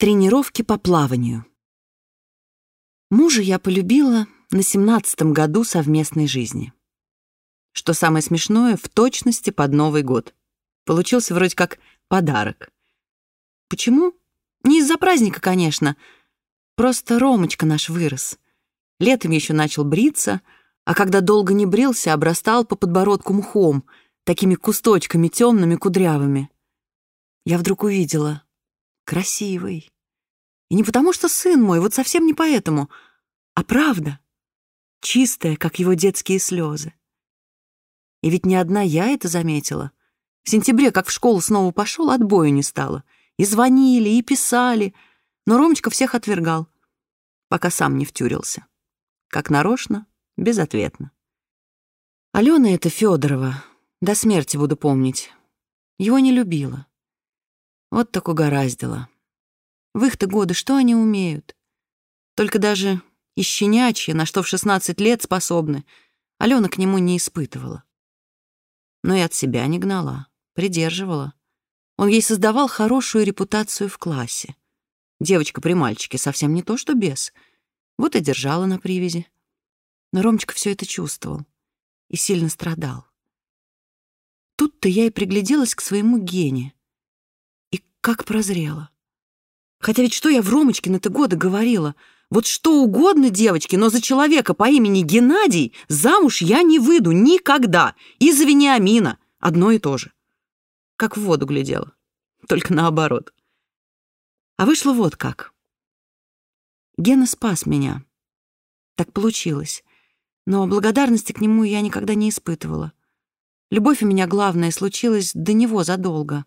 Тренировки по плаванию. Мужа я полюбила на семнадцатом году совместной жизни. Что самое смешное, в точности под Новый год. Получился вроде как подарок. Почему? Не из-за праздника, конечно. Просто Ромочка наш вырос. Летом еще начал бриться, а когда долго не брился, обрастал по подбородку мхом, такими кусточками темными, кудрявыми. Я вдруг увидела, красивый. И не потому, что сын мой, вот совсем не поэтому, а правда, чистая, как его детские слезы. И ведь не одна я это заметила. В сентябре, как в школу снова пошел, отбою не стало. И звонили, и писали, но Ромочка всех отвергал, пока сам не втюрился. Как нарочно, безответно. Алена это Федорова, до смерти буду помнить. Его не любила. Вот так угораздило. В их-то годы что они умеют? Только даже и щенячье, на что в 16 лет способны, Алена к нему не испытывала. Но и от себя не гнала, придерживала. Он ей создавал хорошую репутацию в классе. Девочка при мальчике совсем не то, что без. Вот и держала на привязи. Но Ромочка все это чувствовал и сильно страдал. Тут-то я и пригляделась к своему Гене. Как прозрела. Хотя ведь что я в Ромочке на то годы говорила? Вот что угодно, девочки, но за человека по имени Геннадий замуж я не выйду никогда. И за Вениамина. Одно и то же. Как в воду глядела. Только наоборот. А вышло вот как. Гена спас меня. Так получилось. Но благодарности к нему я никогда не испытывала. Любовь у меня, главное, случилась до него задолго.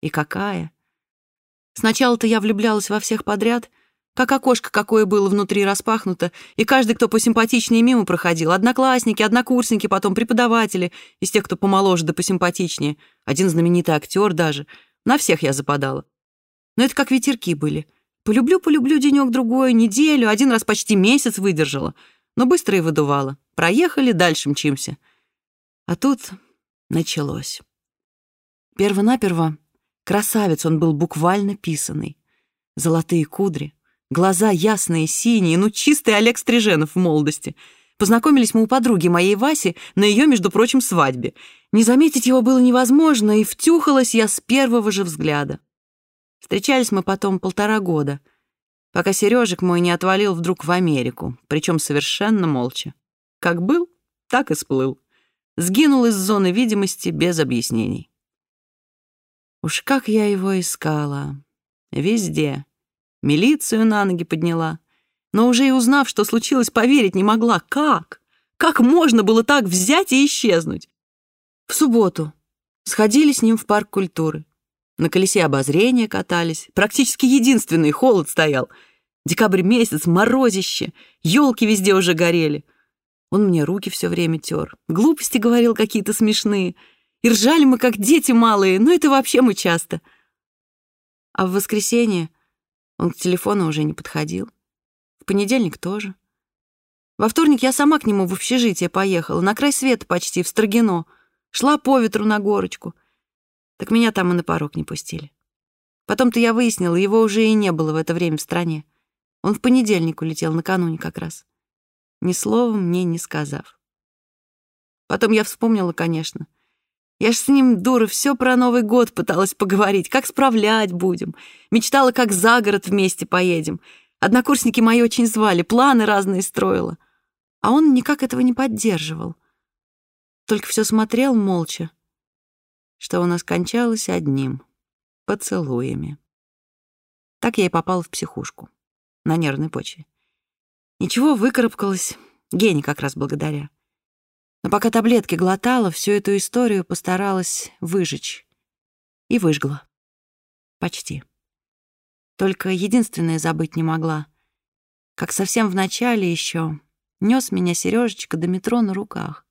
И какая? Сначала-то я влюблялась во всех подряд, как окошко какое было внутри распахнуто, и каждый, кто посимпатичнее мимо проходил, одноклассники, однокурсники, потом преподаватели, из тех, кто помоложе да посимпатичнее, один знаменитый актер даже, на всех я западала. Но это как ветерки были. Полюблю-полюблю денек-другой, неделю, один раз почти месяц выдержала, но быстро и выдувала. Проехали, дальше мчимся. А тут началось. Первонаперво Красавец он был буквально писанный. Золотые кудри, глаза ясные, синие, ну чистый Олег Стриженов в молодости. Познакомились мы у подруги моей Васи на ее, между прочим, свадьбе. Не заметить его было невозможно, и втюхалась я с первого же взгляда. Встречались мы потом полтора года, пока Сережек мой не отвалил вдруг в Америку, причем совершенно молча. Как был, так и сплыл. Сгинул из зоны видимости без объяснений. Уж как я его искала. Везде. Милицию на ноги подняла. Но уже и узнав, что случилось, поверить не могла. Как? Как можно было так взять и исчезнуть? В субботу сходили с ним в парк культуры. На колесе обозрения катались. Практически единственный холод стоял. Декабрь месяц, морозище. елки везде уже горели. Он мне руки все время тер. Глупости говорил какие-то смешные — и ржали мы, как дети малые, но это вообще мы часто. А в воскресенье он к телефону уже не подходил. В понедельник тоже. Во вторник я сама к нему в общежитие поехала, на край света почти, в Строгино. Шла по ветру на горочку. Так меня там и на порог не пустили. Потом-то я выяснила, его уже и не было в это время в стране. Он в понедельник улетел, накануне как раз. Ни слова мне не сказав. Потом я вспомнила, конечно, я ж с ним, дура, все про Новый год пыталась поговорить, как справлять будем. Мечтала, как за город вместе поедем. Однокурсники мои очень звали, планы разные строила. А он никак этого не поддерживал. Только все смотрел молча, что у нас кончалось одним — поцелуями. Так я и попала в психушку на нервной почве. Ничего, выкарабкалась, Гене как раз благодаря. Но пока таблетки глотала, всю эту историю постаралась выжечь. И выжгла. Почти. Только единственное забыть не могла. Как совсем в начале еще нес меня Сережечка до метро на руках.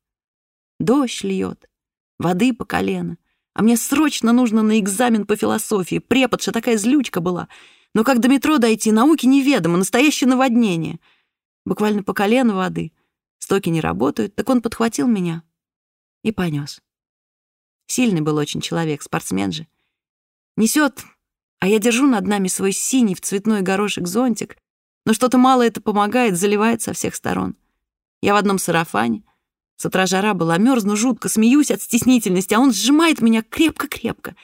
Дождь льет, воды по колено. А мне срочно нужно на экзамен по философии. Преподша такая злючка была. Но как до метро дойти, науки неведомо, настоящее наводнение. Буквально по колено воды — Стоки не работают, так он подхватил меня и понес. Сильный был очень человек, спортсмен же. Несет, А я держу над нами свой синий в цветной горошек зонтик, но что-то мало это помогает, заливает со всех сторон. Я в одном сарафане. С утра жара была, мерзну жутко, смеюсь от стеснительности, а он сжимает меня крепко-крепко.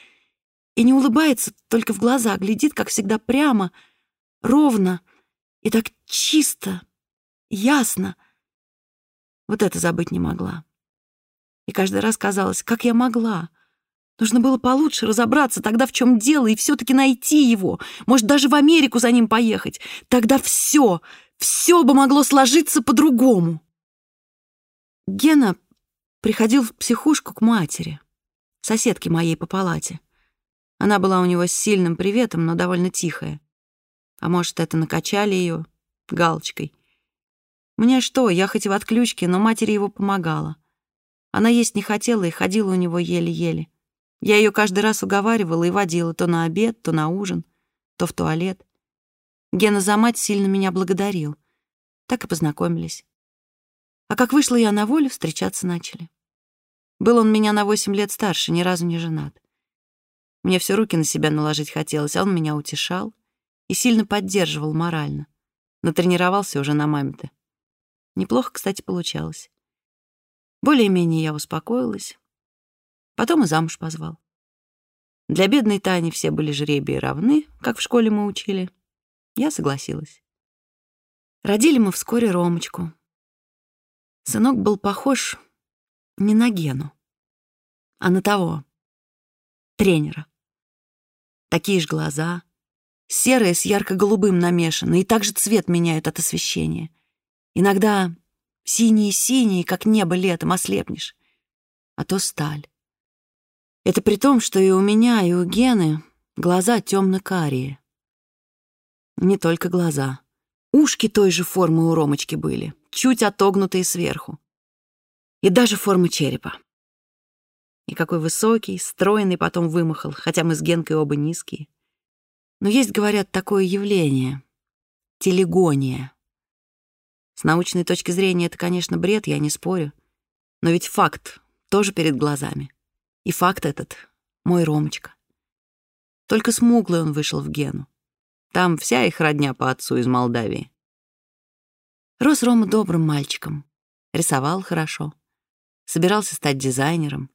И не улыбается, только в глаза глядит, как всегда, прямо, ровно и так чисто, ясно. Вот это забыть не могла. И каждый раз казалось, как я могла. Нужно было получше разобраться тогда, в чем дело, и все-таки найти его. Может, даже в Америку за ним поехать. Тогда все, все бы могло сложиться по-другому. Гена приходил в психушку к матери, соседке моей по палате. Она была у него с сильным приветом, но довольно тихая. А может, это накачали ее галочкой. Мне что, я хоть и в отключке, но матери его помогала. Она есть не хотела и ходила у него еле-еле. Я ее каждый раз уговаривала и водила то на обед, то на ужин, то в туалет. Гена за мать сильно меня благодарил. Так и познакомились. А как вышла я на волю, встречаться начали. Был он меня на восемь лет старше, ни разу не женат. Мне все руки на себя наложить хотелось, а он меня утешал и сильно поддерживал морально. Натренировался уже на маме-то. Неплохо, кстати, получалось. Более-менее я успокоилась. Потом и замуж позвал. Для бедной Тани все были жребии равны, как в школе мы учили. Я согласилась. Родили мы вскоре Ромочку. Сынок был похож не на Гену, а на того, тренера. Такие же глаза, серые с ярко-голубым намешаны, и также цвет меняют от освещения. Иногда синие-синие, как небо летом, ослепнешь, а то сталь. Это при том, что и у меня, и у Гены глаза темно-карие. Не только глаза. Ушки той же формы у Ромочки были, чуть отогнутые сверху. И даже формы черепа. И какой высокий, стройный потом вымахал, хотя мы с Генкой оба низкие. Но есть, говорят, такое явление — телегония. С научной точки зрения это, конечно, бред, я не спорю. Но ведь факт тоже перед глазами. И факт этот — мой Ромочка. Только смуглый он вышел в Гену. Там вся их родня по отцу из Молдавии. Рос Рома добрым мальчиком, рисовал хорошо, собирался стать дизайнером.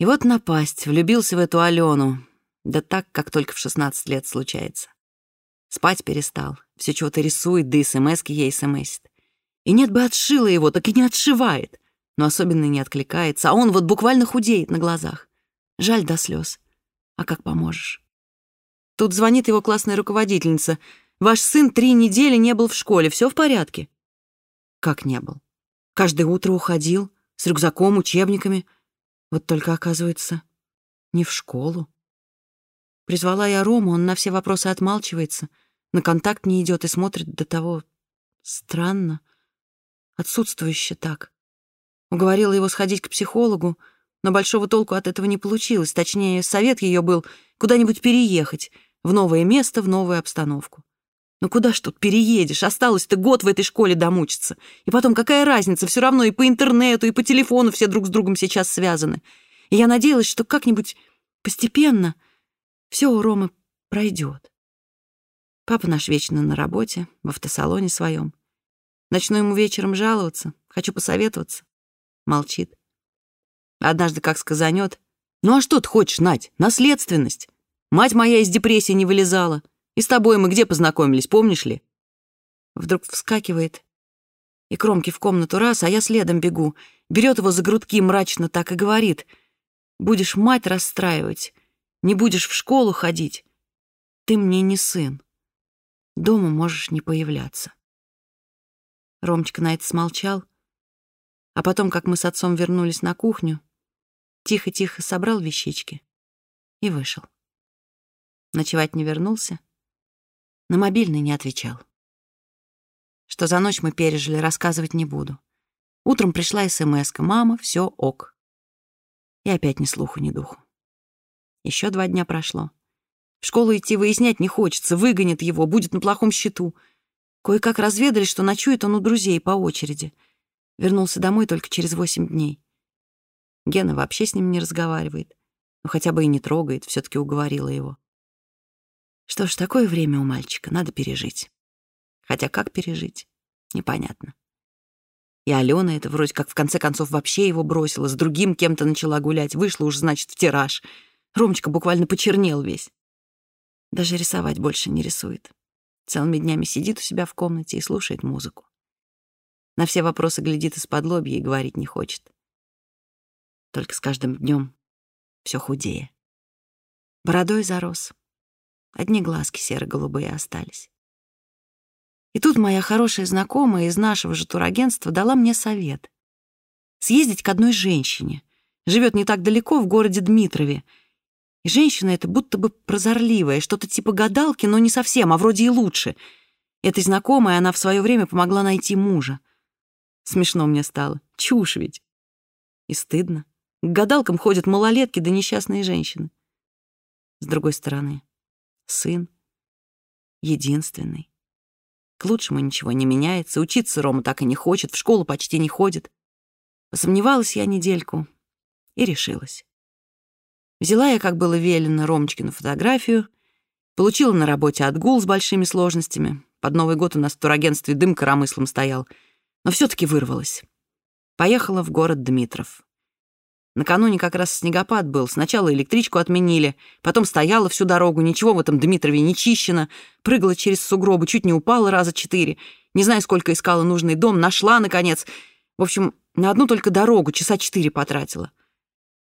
И вот напасть, влюбился в эту Алену, да так, как только в 16 лет случается. Спать перестал, все чего-то рисует, да смски ей смсит. И нет бы отшила его, так и не отшивает, но особенно не откликается, а он вот буквально худеет на глазах. Жаль до слез. А как поможешь? Тут звонит его классная руководительница. «Ваш сын три недели не был в школе. Все в порядке?» Как не был? Каждое утро уходил, с рюкзаком, учебниками. Вот только, оказывается, не в школу. Призвала я Рому, он на все вопросы отмалчивается, на контакт не идет и смотрит до того странно, отсутствующе так. Уговорила его сходить к психологу, но большого толку от этого не получилось. Точнее, совет ее был куда-нибудь переехать, в новое место, в новую обстановку. Ну куда ж тут переедешь? Осталось-то год в этой школе домучиться. И потом, какая разница? Все равно и по интернету, и по телефону все друг с другом сейчас связаны. И я надеялась, что как-нибудь постепенно все у Ромы пройдет. Папа наш вечно на работе, в автосалоне своем. Начну ему вечером жаловаться, хочу посоветоваться. Молчит. Однажды как сказанет. «Ну а что ты хочешь, Надь? Наследственность. Мать моя из депрессии не вылезала. И с тобой мы где познакомились, помнишь ли?» Вдруг вскакивает и кромки в комнату раз, а я следом бегу. Берет его за грудки мрачно так и говорит. «Будешь мать расстраивать, не будешь в школу ходить. Ты мне не сын. Дома можешь не появляться». Ромочка на это смолчал, а потом, как мы с отцом вернулись на кухню, тихо-тихо собрал вещички и вышел. Ночевать не вернулся, на мобильный не отвечал. Что за ночь мы пережили, рассказывать не буду. Утром пришла смс «Мама, все ок». И опять ни слуху, ни духу. Еще два дня прошло. В школу идти выяснять не хочется, выгонят его, будет на плохом счету. Кое-как разведали, что ночует он у друзей по очереди. Вернулся домой только через восемь дней. Гена вообще с ним не разговаривает. Ну, хотя бы и не трогает, все таки уговорила его. Что ж, такое время у мальчика надо пережить. Хотя как пережить, непонятно. И Алена это вроде как в конце концов вообще его бросила, с другим кем-то начала гулять, вышла уж, значит, в тираж. Ромочка буквально почернел весь. Даже рисовать больше не рисует. Целыми днями сидит у себя в комнате и слушает музыку. На все вопросы глядит из-под лобья и говорить не хочет. Только с каждым днем все худее. Бородой зарос. Одни глазки серо-голубые остались. И тут моя хорошая знакомая из нашего же турагентства дала мне совет. Съездить к одной женщине. Живет не так далеко, в городе Дмитрове. И женщина эта будто бы прозорливая, что-то типа гадалки, но не совсем, а вроде и лучше. Этой знакомой она в свое время помогла найти мужа. Смешно мне стало. Чушь ведь. И стыдно. К гадалкам ходят малолетки да несчастные женщины. С другой стороны, сын единственный. К лучшему ничего не меняется, учиться Рома так и не хочет, в школу почти не ходит. Посомневалась я недельку и решилась. Взяла я, как было велено, Ромочкину фотографию, получила на работе отгул с большими сложностями. Под Новый год у нас в турагентстве дым коромыслом стоял, но все таки вырвалась. Поехала в город Дмитров. Накануне как раз снегопад был. Сначала электричку отменили, потом стояла всю дорогу, ничего в этом Дмитрове не чищено, прыгала через сугробы, чуть не упала раза четыре. Не знаю, сколько искала нужный дом, нашла, наконец. В общем, на одну только дорогу часа четыре потратила.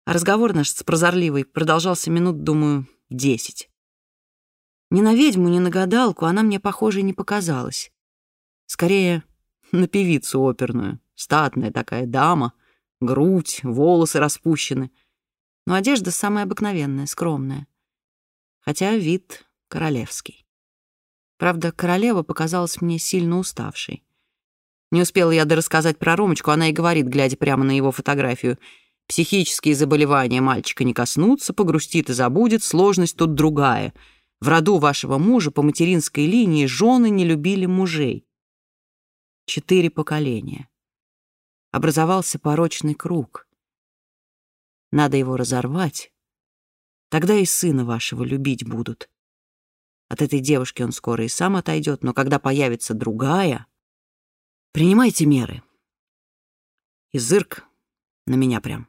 А разговор наш с прозорливой продолжался минут, думаю, десять. Ни на ведьму, ни на гадалку она мне, похоже, не показалась. Скорее, на певицу оперную. Статная такая дама — грудь, волосы распущены. Но одежда самая обыкновенная, скромная. Хотя вид королевский. Правда, королева показалась мне сильно уставшей. Не успела я дорассказать про Ромочку, она и говорит, глядя прямо на его фотографию. «Психические заболевания мальчика не коснутся, погрустит и забудет, сложность тут другая. В роду вашего мужа по материнской линии жены не любили мужей. Четыре поколения образовался порочный круг. Надо его разорвать, тогда и сына вашего любить будут. От этой девушки он скоро и сам отойдет, но когда появится другая, принимайте меры. И зырк на меня прям.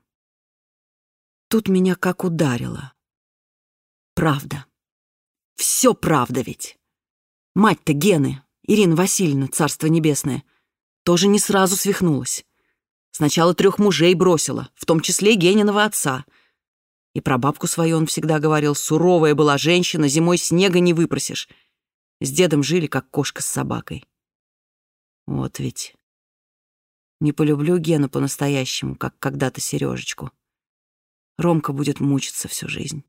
Тут меня как ударило. Правда. Все правда ведь. Мать-то Гены, Ирина Васильевна, царство небесное, тоже не сразу свихнулась. Сначала трех мужей бросила, в том числе Гениного отца. И про бабку свою он всегда говорил, суровая была женщина, зимой снега не выпросишь. С дедом жили, как кошка с собакой. Вот ведь. Не полюблю Гену по-настоящему, как когда-то Сережечку. Ромка будет мучиться всю жизнь.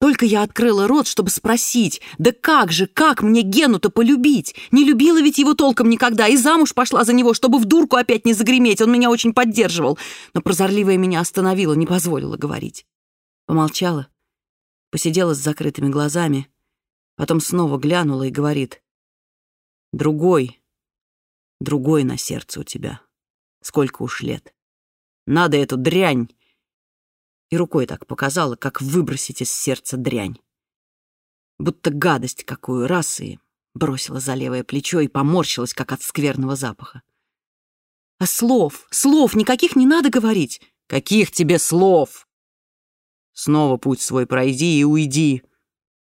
Только я открыла рот, чтобы спросить, да как же, как мне Гену-то полюбить? Не любила ведь его толком никогда, и замуж пошла за него, чтобы в дурку опять не загреметь, он меня очень поддерживал. Но прозорливая меня остановила, не позволила говорить. Помолчала, посидела с закрытыми глазами, потом снова глянула и говорит, «Другой, другой на сердце у тебя. Сколько уж лет. Надо эту дрянь и рукой так показала, как выбросить из сердца дрянь. Будто гадость какую раз и бросила за левое плечо и поморщилась, как от скверного запаха. «А слов, слов никаких не надо говорить!» «Каких тебе слов?» «Снова путь свой пройди и уйди.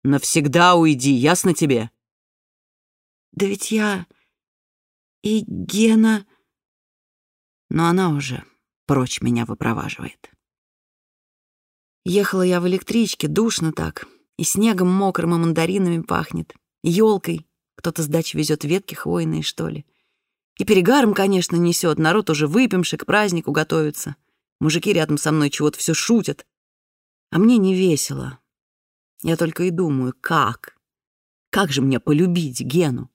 Навсегда уйди, ясно тебе?» «Да ведь я и Гена...» Но она уже прочь меня выпроваживает. Ехала я в электричке, душно так, и снегом мокрым, и мандаринами пахнет, елкой, кто-то с дачи везет ветки хвойные, что ли. И перегаром, конечно, несет, народ уже выпивший, к празднику готовится. Мужики рядом со мной чего-то все шутят. А мне не весело. Я только и думаю, как? Как же мне полюбить Гену?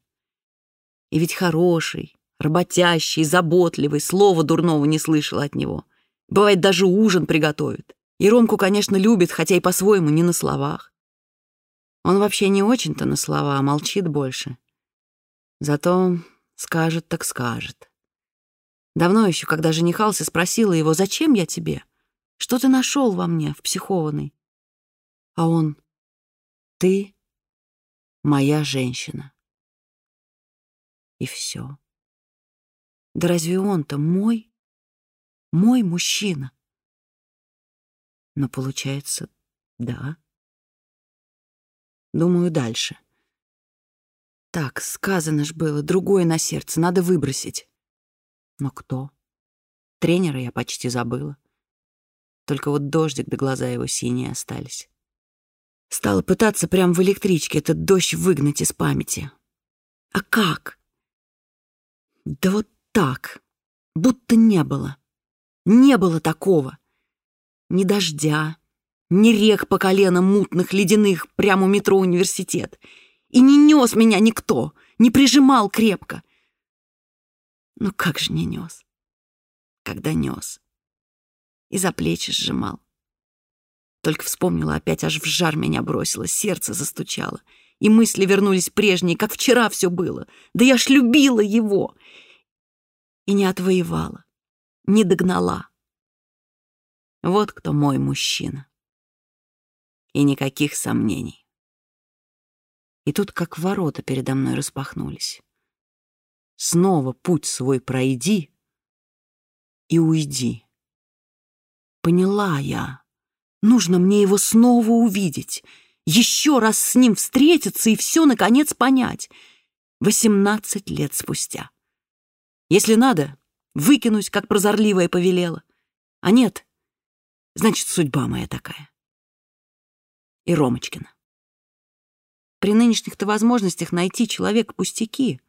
И ведь хороший, работящий, заботливый, слова дурного не слышала от него. Бывает, даже ужин приготовит. И Ромку, конечно, любит, хотя и по-своему не на словах. Он вообще не очень-то на слова, а молчит больше. Зато скажет так скажет. Давно еще, когда женихался, спросила его, «Зачем я тебе? Что ты нашел во мне, в психованной?» А он, «Ты моя женщина. И все. Да разве он-то мой? Мой мужчина? Но получается, да. Думаю, дальше. Так, сказано ж было, другое на сердце, надо выбросить. Но кто? Тренера я почти забыла. Только вот дождик да глаза его синие остались. Стала пытаться прямо в электричке этот дождь выгнать из памяти. А как? Да вот так, будто не было. Не было такого. Ни дождя, ни рек по колено мутных, ледяных, прямо у метро университет. И не нес меня никто, не прижимал крепко. Ну как же не нес? Когда нес. И за плечи сжимал. Только вспомнила, опять аж в жар меня бросило, сердце застучало. И мысли вернулись прежние, как вчера все было. Да я ж любила его. И не отвоевала, не догнала. Вот кто мой мужчина. И никаких сомнений. И тут как ворота передо мной распахнулись. Снова путь свой пройди и уйди. Поняла я. Нужно мне его снова увидеть, еще раз с ним встретиться и все, наконец, понять. Восемнадцать лет спустя. Если надо, выкинусь, как прозорливая повелела. А нет, значит, судьба моя такая. И Ромочкина. При нынешних-то возможностях найти человека пустяки.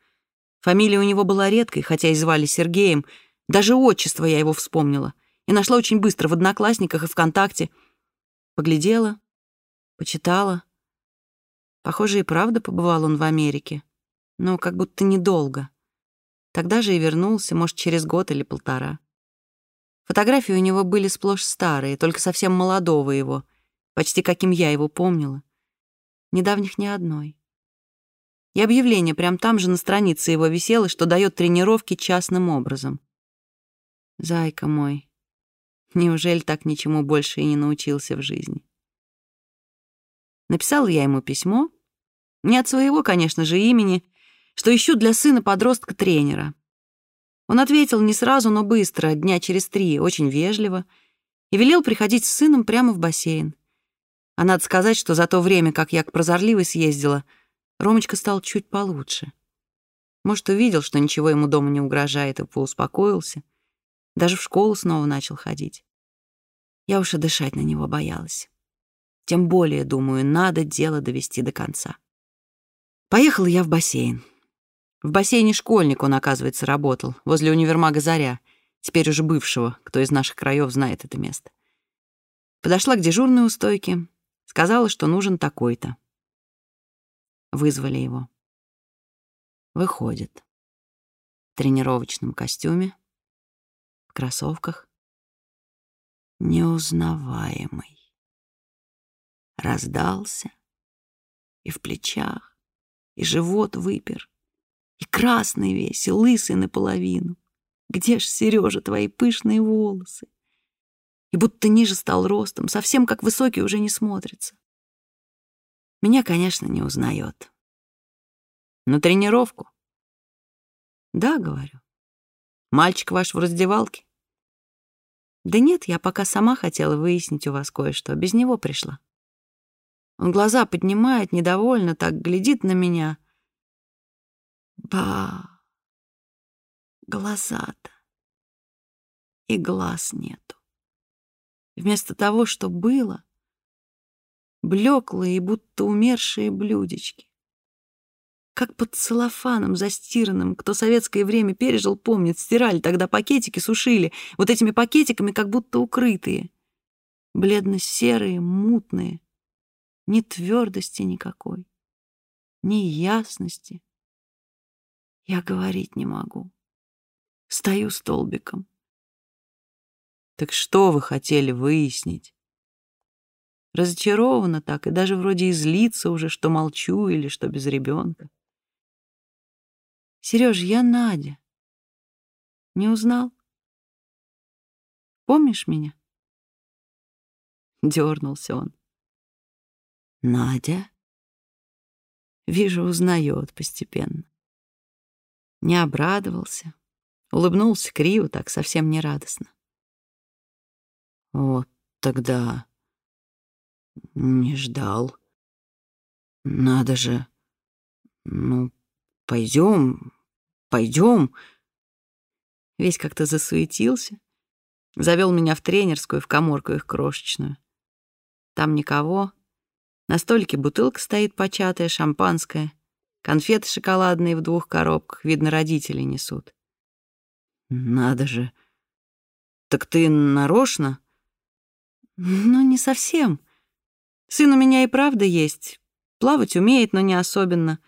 Фамилия у него была редкой, хотя и звали Сергеем. Даже отчество я его вспомнила — и нашла очень быстро в Одноклассниках и ВКонтакте. Поглядела, почитала. Похоже, и правда побывал он в Америке, но как будто недолго. Тогда же и вернулся, может, через год или полтора. Фотографии у него были сплошь старые, только совсем молодого его, почти каким я его помнила. Недавних ни одной. И объявление прямо там же на странице его висело, что дает тренировки частным образом. Зайка мой, Неужели так ничему больше и не научился в жизни? Написала я ему письмо, не от своего, конечно же, имени, что ищу для сына подростка тренера. Он ответил не сразу, но быстро, дня через три, очень вежливо, и велел приходить с сыном прямо в бассейн. А надо сказать, что за то время, как я к прозорливой съездила, Ромочка стал чуть получше. Может, увидел, что ничего ему дома не угрожает, и поуспокоился. Даже в школу снова начал ходить. Я уж и дышать на него боялась. Тем более, думаю, надо дело довести до конца. Поехала я в бассейн. В бассейне школьник он, оказывается, работал, возле универмага «Заря», теперь уже бывшего, кто из наших краев знает это место. Подошла к дежурной у стойки, сказала, что нужен такой-то. Вызвали его. Выходит. В тренировочном костюме, в кроссовках, неузнаваемый. Раздался, и в плечах, и живот выпер, и красный весь, и лысый наполовину. Где ж, Сережа, твои пышные волосы? И будто ниже стал ростом, совсем как высокий уже не смотрится. Меня, конечно, не узнает. На тренировку? Да, говорю. Мальчик ваш в раздевалке? Да нет, я пока сама хотела выяснить у вас кое-что. Без него пришла. Он глаза поднимает, недовольно так глядит на меня. Ба, глаза-то. И глаз нету. Вместо того, что было, блеклые будто умершие блюдечки. Как под целлофаном застиранным, кто советское время пережил, помнит, стирали тогда пакетики, сушили, вот этими пакетиками как будто укрытые. Бледно-серые, мутные, ни твердости никакой, ни ясности. Я говорить не могу. Стою столбиком. Так что вы хотели выяснить? Разочарована так и даже вроде излиться уже, что молчу или что без ребенка. Сереж, я Надя. Не узнал? Помнишь меня? Дернулся он. Надя? Вижу, узнает постепенно. Не обрадовался, улыбнулся криво, так совсем не радостно. Вот тогда не ждал. Надо же. Ну, пойдем, пойдем. Весь как-то засуетился. Завел меня в тренерскую, в коморку их крошечную. Там никого. На столике бутылка стоит початая, шампанское. Конфеты шоколадные в двух коробках, видно, родители несут. Надо же. Так ты нарочно? Ну, не совсем. Сын у меня и правда есть. Плавать умеет, но не особенно.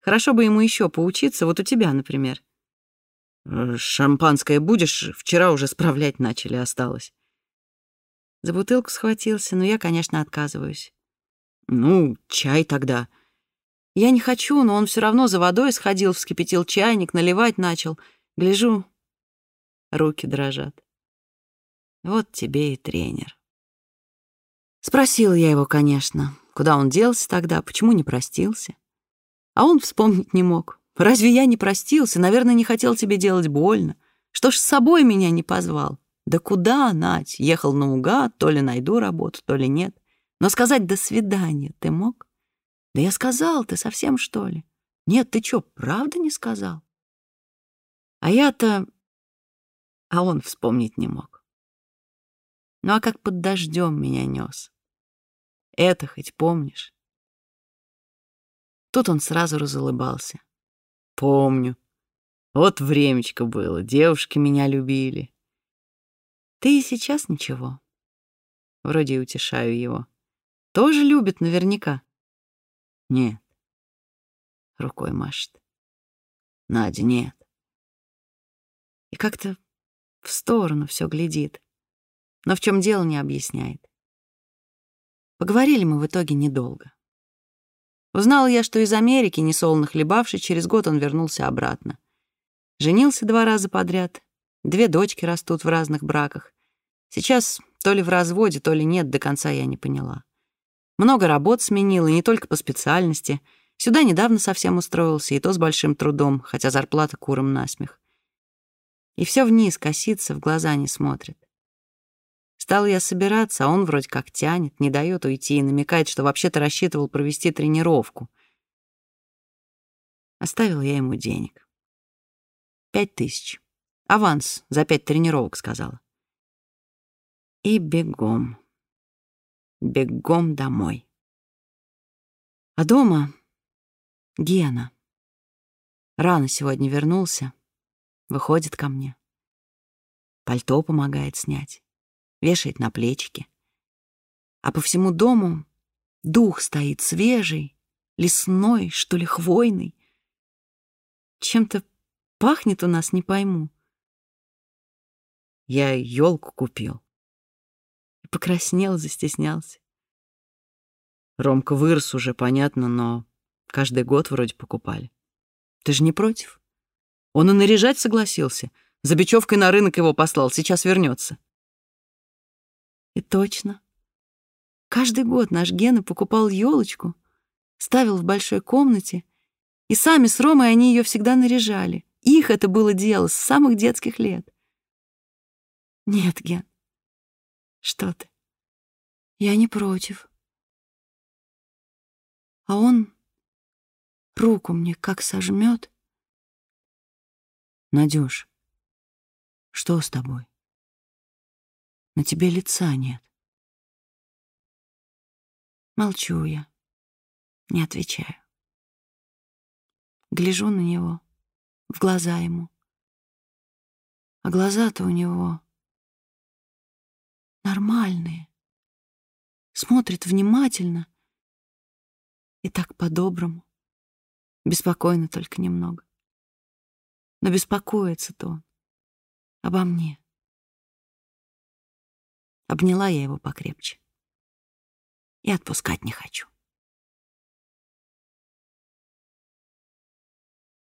Хорошо бы ему еще поучиться, вот у тебя, например. Шампанское будешь? Вчера уже справлять начали, осталось. За бутылку схватился, но я, конечно, отказываюсь. Ну, чай тогда. Я не хочу, но он все равно за водой сходил, вскипятил чайник, наливать начал. Гляжу, руки дрожат. Вот тебе и тренер. Спросил я его, конечно, куда он делся тогда, почему не простился. А он вспомнить не мог. Разве я не простился? Наверное, не хотел тебе делать больно. Что ж с собой меня не позвал? Да куда, Надь? Ехал наугад, то ли найду работу, то ли нет. Но сказать «до свидания» ты мог? Да я сказал, ты совсем что ли? Нет, ты чё, правда не сказал? А я-то... А он вспомнить не мог. Ну а как под дождем меня нес. Это хоть помнишь? Тут он сразу разулыбался. Помню. Вот времечко было, девушки меня любили. Ты и сейчас ничего. Вроде и утешаю его. Тоже любит наверняка. Нет. Рукой машет. Надя, нет. И как-то в сторону все глядит но в чем дело не объясняет. Поговорили мы в итоге недолго. Узнала я, что из Америки, несолоно хлебавший, через год он вернулся обратно. Женился два раза подряд, две дочки растут в разных браках. Сейчас то ли в разводе, то ли нет, до конца я не поняла. Много работ сменил, и не только по специальности. Сюда недавно совсем устроился, и то с большим трудом, хотя зарплата куром насмех. И все вниз косится, в глаза не смотрит. Стал я собираться, а он вроде как тянет, не дает уйти и намекает, что вообще-то рассчитывал провести тренировку. Оставил я ему денег. Пять тысяч. Аванс за пять тренировок, сказала. И бегом. Бегом домой. А дома Гена. Рано сегодня вернулся. Выходит ко мне. Пальто помогает снять вешает на плечики. А по всему дому дух стоит свежий, лесной, что ли, хвойный. Чем-то пахнет у нас, не пойму. Я елку купил. Покраснел, застеснялся. Ромка вырос уже, понятно, но каждый год вроде покупали. Ты же не против? Он и наряжать согласился. За бечевкой на рынок его послал, сейчас вернется. И точно. Каждый год наш Гена покупал елочку, ставил в большой комнате, и сами с Ромой они ее всегда наряжали. Их это было дело с самых детских лет. Нет, Ген, что ты? Я не против. А он руку мне как сожмет. Надюш, что с тобой? На тебе лица нет. Молчу я, не отвечаю. Гляжу на него, в глаза ему. А глаза-то у него нормальные. Смотрит внимательно и так по-доброму. Беспокойно только немного. Но беспокоится-то он обо мне. Обняла я его покрепче. И отпускать не хочу.